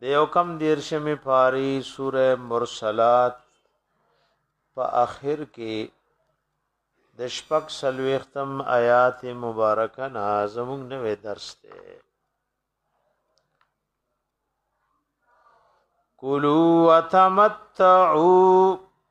د یو کم دیرشمې پاری سوره مرسلات په اخر کې د شپږ سلوختم آیات مبارکه نه زموږ نوې درس ده کلوا وتمتعوا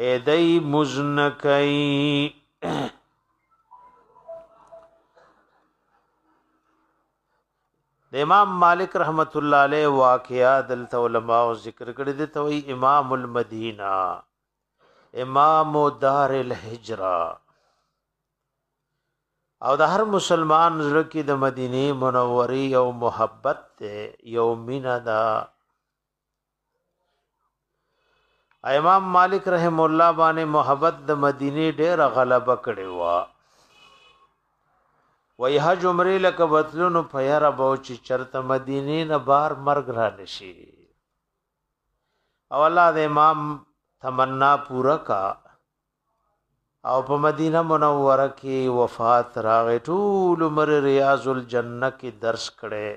اې دای مزنکای د امام مالک رحمت الله علیه واقعیا دلته علما او ذکر کړی دی ته امام المدینه امام دار الهجره او د هر مسلمان زړه کې د مدینه منورې یو محبت ته یو مینا ده امام مالک رحم الله باندې محبت د مدینه ډیره غلبه کړې و وای حج عمره لکه وتلونو فیر ابو چې چرته مدینه نه بار مرګ را نشي او الله د امام تمنا پورا کا او په مدینه منوره کې وفات راغې ټول مر ریاض الجنه کې درس کړي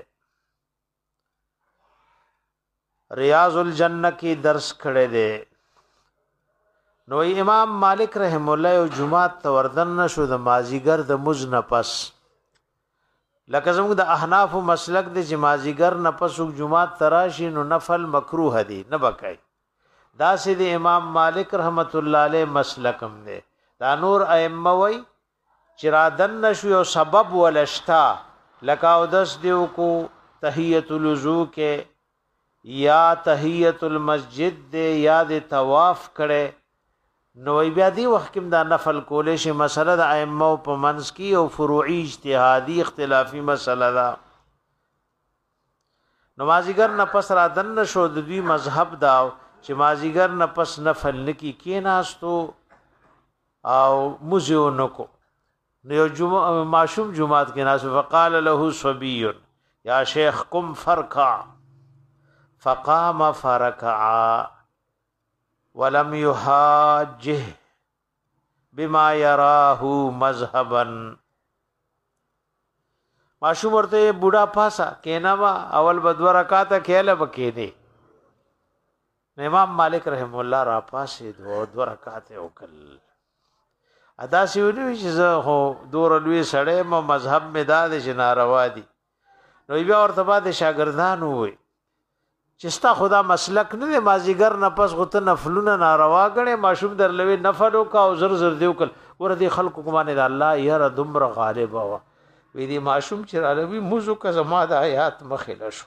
ریاض الجنه کې درس کړی دی نو امام مالک رحم الله او جمعه ته وردن نشو د مازیګر د مز نه پس لکه زموږ د احناف مسلک د جمازیګر نه پس جمعه تراشی نو نفل مکروه دی نه بکای دا سید امام مالک رحمت الله علیه مسلکم دی دا نور ائمه وای چې را دننه شو یو سبب ولا شته لکه اودس دی وکړو تحیت الوضو کې یا تحیت المسجد دی یا د طواف کړي نو بیا دی وخت کې دا نفل کولې شي مسله د ائمه او په منځ کې او فروعي اجتهادي اختلافي مسله ده نو مازیګر نه پس را دن شو د دوی مذهب دا چې مازیګر نه پس نفل نکی کیناستو او مزیو نکو نو یو جمعه ماشوم جمعات کې ناس فقال له صبي یا شیخ قم فرکا فقام فرکعا ولم يحاجه بما يراه مذهبا ماشوم ورته بوډا پاسا کینا وا اول بدو رکعات کېله بکې دي نو امام مالک رحم الله را پاسې دو دو رکعات وکړ ادا سی ونی چې زه هو دور لوی سړی مو مذهب می داد چې ناروا دي نو بیا ورته بعد شاګردان وې چې ستا خدا مسلک نه دی مازیګر نه پس غوته نفلونه ناروا غنې ماشوم در لوي نفل وکا او زر زر دیو کل ور دي خلق کومانه د الله ير دمر غالب وا وې دي ماشوم چې عربي موزو کا زما د آیات مخې لشو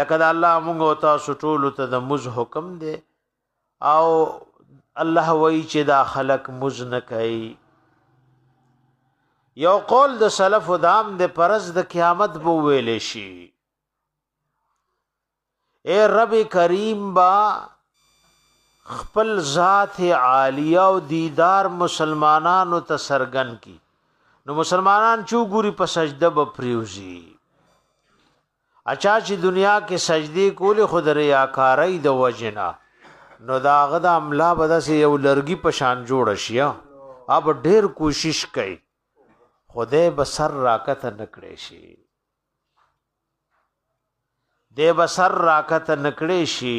لکه دا الله موږ او تاسو ټول ته د مز حکم دی او الله وای چې دا خلق مز نه کوي یو قول د سلف دام د پرز د قیامت بو ویل شي اے رب کریم با خپل ذات عالیه او دیدار مسلمانانو ته سرګن کی نو مسلمانان چوغوري په سجده به پریوزي اچا چې دنیا کې سجدي کولې خود ریاکارۍ د وجنا نو دا غدا املا بدس یو لرګي په شان جوړ شي اب ډیر کوشش کوي خدای به سر راکت نکړي شي دی به سر راکت نکړي شي